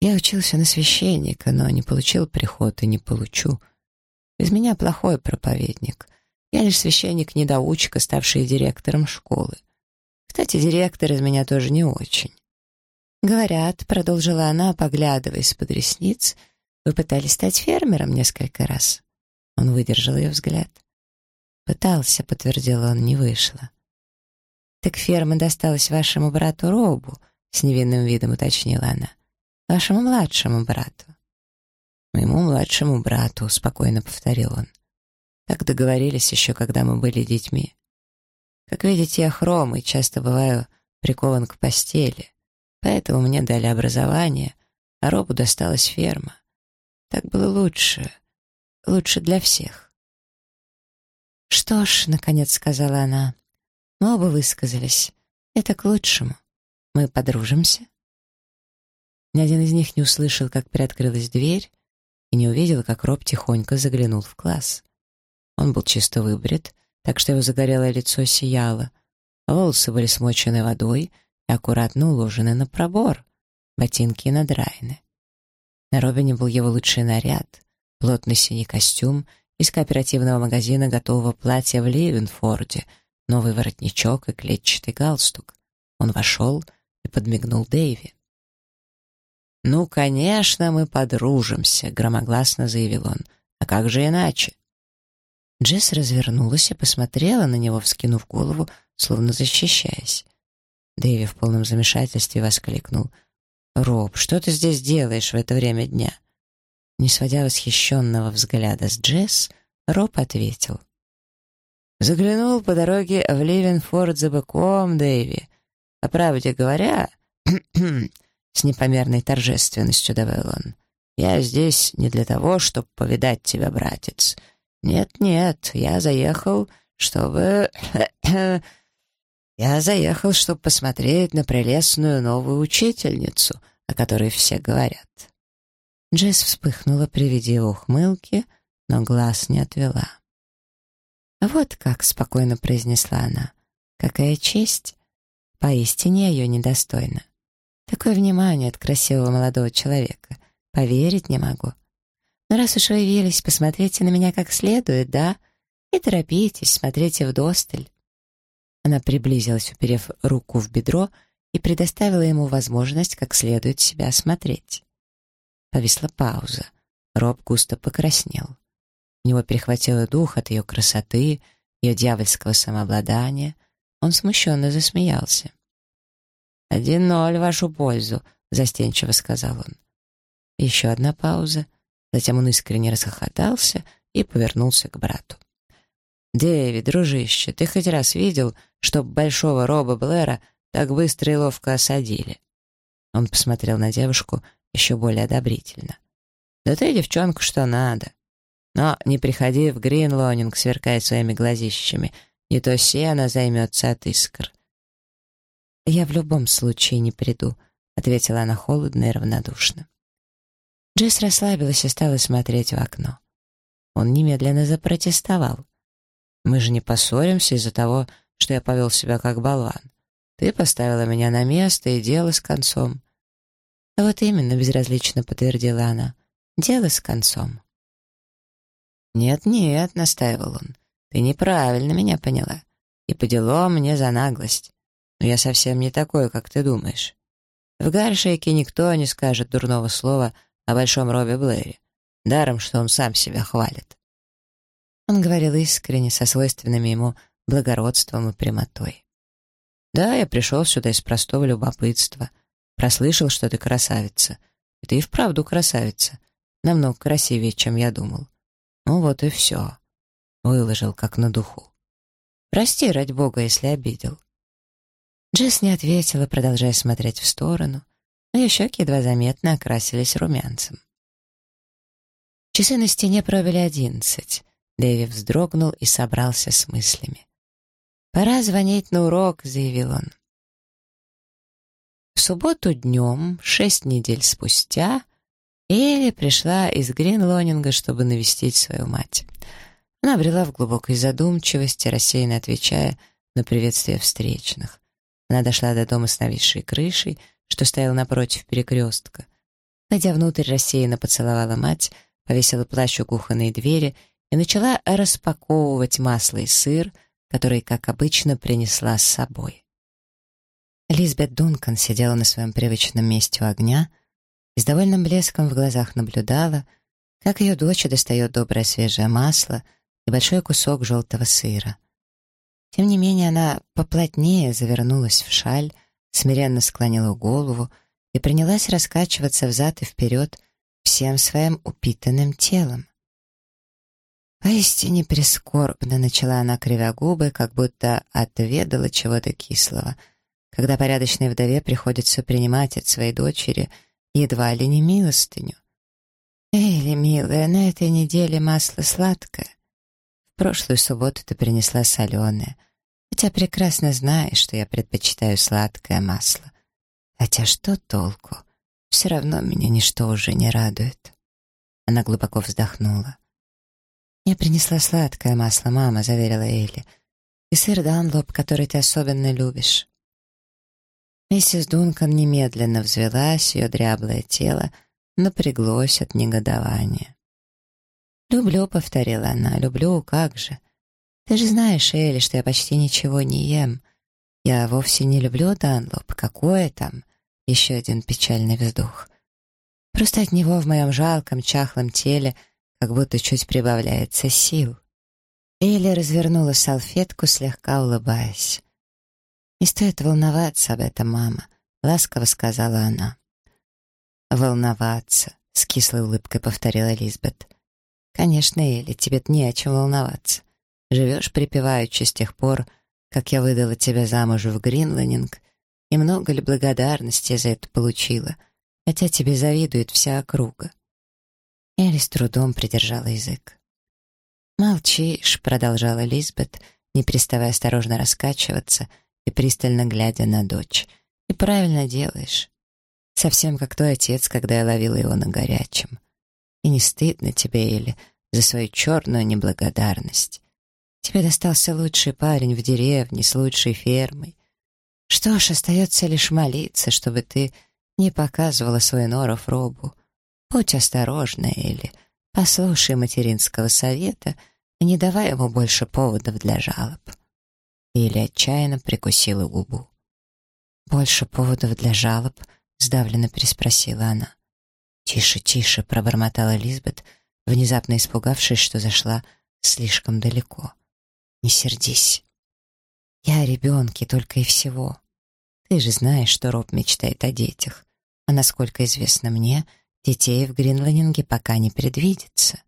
Я учился на священника, но не получил приход и не получу. Из меня плохой проповедник. Я лишь священник-недоучка, ставший директором школы. Кстати, директор из меня тоже не очень. «Говорят», — продолжила она, поглядывая из-под ресниц, «вы пытались стать фермером несколько раз». Он выдержал ее взгляд. «Пытался», — подтвердил он, — «не вышло». «Так ферма досталась вашему брату Робу», — с невинным видом уточнила она. «Вашему младшему брату». «Моему младшему брату», — спокойно повторил он. «Так договорились еще, когда мы были детьми. Как видите, я хром и часто бываю прикован к постели, поэтому мне дали образование, а Робу досталась ферма. Так было лучше, лучше для всех». «Что ж», — наконец сказала она, — «мы оба высказались. Это к лучшему. Мы подружимся». Ни один из них не услышал, как приоткрылась дверь, и не увидел, как Роб тихонько заглянул в класс. Он был чисто выбрит, так что его загорелое лицо сияло, волосы были смочены водой и аккуратно уложены на пробор, ботинки надраены. На Робине был его лучший наряд, плотный синий костюм из кооперативного магазина готового платья в Ливенфорде, новый воротничок и клетчатый галстук. Он вошел и подмигнул Дэйви. «Ну, конечно, мы подружимся», — громогласно заявил он. «А как же иначе?» Джесс развернулась и посмотрела на него, вскинув голову, словно защищаясь. Дэви в полном замешательстве воскликнул. «Роб, что ты здесь делаешь в это время дня?» Не сводя восхищенного взгляда с Джесс, Роб ответил. «Заглянул по дороге в Ливенфорд за быком, Дэви. По правде говоря, С непомерной торжественностью добавил он. «Я здесь не для того, чтобы повидать тебя, братец. Нет-нет, я заехал, чтобы... я заехал, чтобы посмотреть на прелестную новую учительницу, о которой все говорят». Джесс вспыхнула при виде ухмылки, но глаз не отвела. «Вот как», — спокойно произнесла она, — «какая честь! Поистине ее недостойна. Такое внимание от красивого молодого человека. Поверить не могу. Но раз уж вы явились, посмотрите на меня как следует, да? И торопитесь, смотрите вдосталь». Она приблизилась, уперев руку в бедро, и предоставила ему возможность как следует себя осмотреть. Повисла пауза. Роб густо покраснел. У него перехватило дух от ее красоты, ее дьявольского самообладания. Он смущенно засмеялся. «Один ноль в вашу пользу», — застенчиво сказал он. Еще одна пауза. Затем он искренне расхохотался и повернулся к брату. «Дэвид, дружище, ты хоть раз видел, чтоб большого Роба Блэра так быстро и ловко осадили?» Он посмотрел на девушку еще более одобрительно. «Да ты, девчонка, что надо. Но не приходи в Гринлонинг, сверкая своими глазищами, не то сено займется от искр. «Я в любом случае не приду», — ответила она холодно и равнодушно. Джесс расслабилась и стала смотреть в окно. Он немедленно запротестовал. «Мы же не поссоримся из-за того, что я повел себя как болван. Ты поставила меня на место, и дело с концом». «А вот именно», — безразлично подтвердила она, — «дело с концом». «Нет-нет», — настаивал он, — «ты неправильно меня поняла. И по делам мне за наглость. Но я совсем не такой, как ты думаешь. В Гаршейке никто не скажет дурного слова о Большом Робе Блэре, даром, что он сам себя хвалит. Он говорил искренне, со свойственными ему благородством и прямотой. «Да, я пришел сюда из простого любопытства. Прослышал, что ты красавица. И ты и вправду красавица. Намного красивее, чем я думал. Ну вот и все». Выложил, как на духу. «Прости, ради бога, если обидел». Джесс не ответила, продолжая смотреть в сторону, но ее щеки едва заметно окрасились румянцем. Часы на стене пробили одиннадцать. Дэви вздрогнул и собрался с мыслями. «Пора звонить на урок», — заявил он. В субботу днем, шесть недель спустя, Элли пришла из Гринлонинга, чтобы навестить свою мать. Она обрела в глубокой задумчивости, рассеянно отвечая на приветствие встречных. Она дошла до дома с нависшей крышей, что стоял напротив перекрестка. Войдя внутрь, рассеянно поцеловала мать, повесила плащ у кухонной двери и начала распаковывать масло и сыр, который, как обычно, принесла с собой. Лизбет Дункан сидела на своем привычном месте у огня и с довольным блеском в глазах наблюдала, как ее дочь достает доброе свежее масло и большой кусок желтого сыра. Тем не менее, она поплотнее завернулась в шаль, смиренно склонила голову и принялась раскачиваться взад и вперед всем своим упитанным телом. Поистине прискорбно начала она, кривя губы, как будто отведала чего-то кислого, когда порядочной вдове приходится принимать от своей дочери едва ли не милостыню. «Эйли, милая, на этой неделе масло сладкое. Прошлую субботу ты принесла соленое, хотя прекрасно знаешь, что я предпочитаю сладкое масло. Хотя что толку? Все равно меня ничто уже не радует». Она глубоко вздохнула. «Я принесла сладкое масло, мама», — заверила Элли. «И сыр Данлоп, который ты особенно любишь». Миссис Дункан немедленно взвелась, ее дряблое тело напряглось от негодования. «Люблю», — повторила она, — «люблю, как же. Ты же знаешь, Элли, что я почти ничего не ем. Я вовсе не люблю Данлоп. Какое там?» Еще один печальный вздох. Просто от него в моем жалком, чахлом теле — как будто чуть прибавляется сил. Элли развернула салфетку, слегка улыбаясь. «Не стоит волноваться об этом, мама», — ласково сказала она. «Волноваться», — с кислой улыбкой повторила Лизбет. «Конечно, Элли, тебе-то не о чем волноваться. Живешь припеваючи с тех пор, как я выдала тебя замуж в Гринланинг, и много ли благодарности за это получила, хотя тебе завидует вся округа. Элли с трудом придержала язык. «Молчишь», — продолжала Лизбет, не переставая осторожно раскачиваться и пристально глядя на дочь. «И правильно делаешь. Совсем как твой отец, когда я ловила его на горячем. И не стыдно тебе, Элли, за свою черную неблагодарность. Тебе достался лучший парень в деревне с лучшей фермой. Что ж, остается лишь молиться, чтобы ты не показывала свой норов робу, Будь осторожна, Элли. Послушай материнского совета и не давай ему больше поводов для жалоб. Элли отчаянно прикусила губу. «Больше поводов для жалоб?» — сдавленно переспросила она. «Тише, тише», — пробормотала Лизбет, внезапно испугавшись, что зашла слишком далеко. «Не сердись. Я о ребенке только и всего. Ты же знаешь, что Роб мечтает о детях. А насколько известно мне — Детей в Гринланинге пока не предвидится.